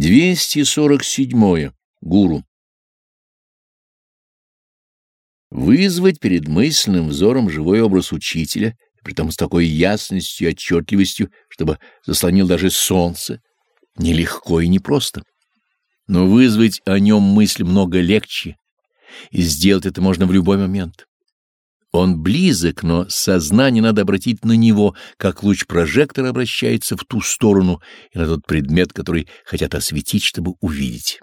247. Гуру. Вызвать перед мысленным взором живой образ учителя, притом с такой ясностью и отчетливостью, чтобы заслонил даже солнце, нелегко и непросто. Но вызвать о нем мысль много легче, и сделать это можно в любой момент. Он близок, но сознание надо обратить на него, как луч прожектора обращается в ту сторону и на тот предмет, который хотят осветить, чтобы увидеть.